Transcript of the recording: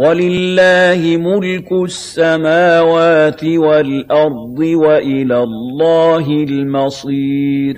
وَلِلَّهِ مُلْكُ السَّمَاوَاتِ وَالْأَرْضِ وَإِلَى اللَّهِ الْمَصِيرُ.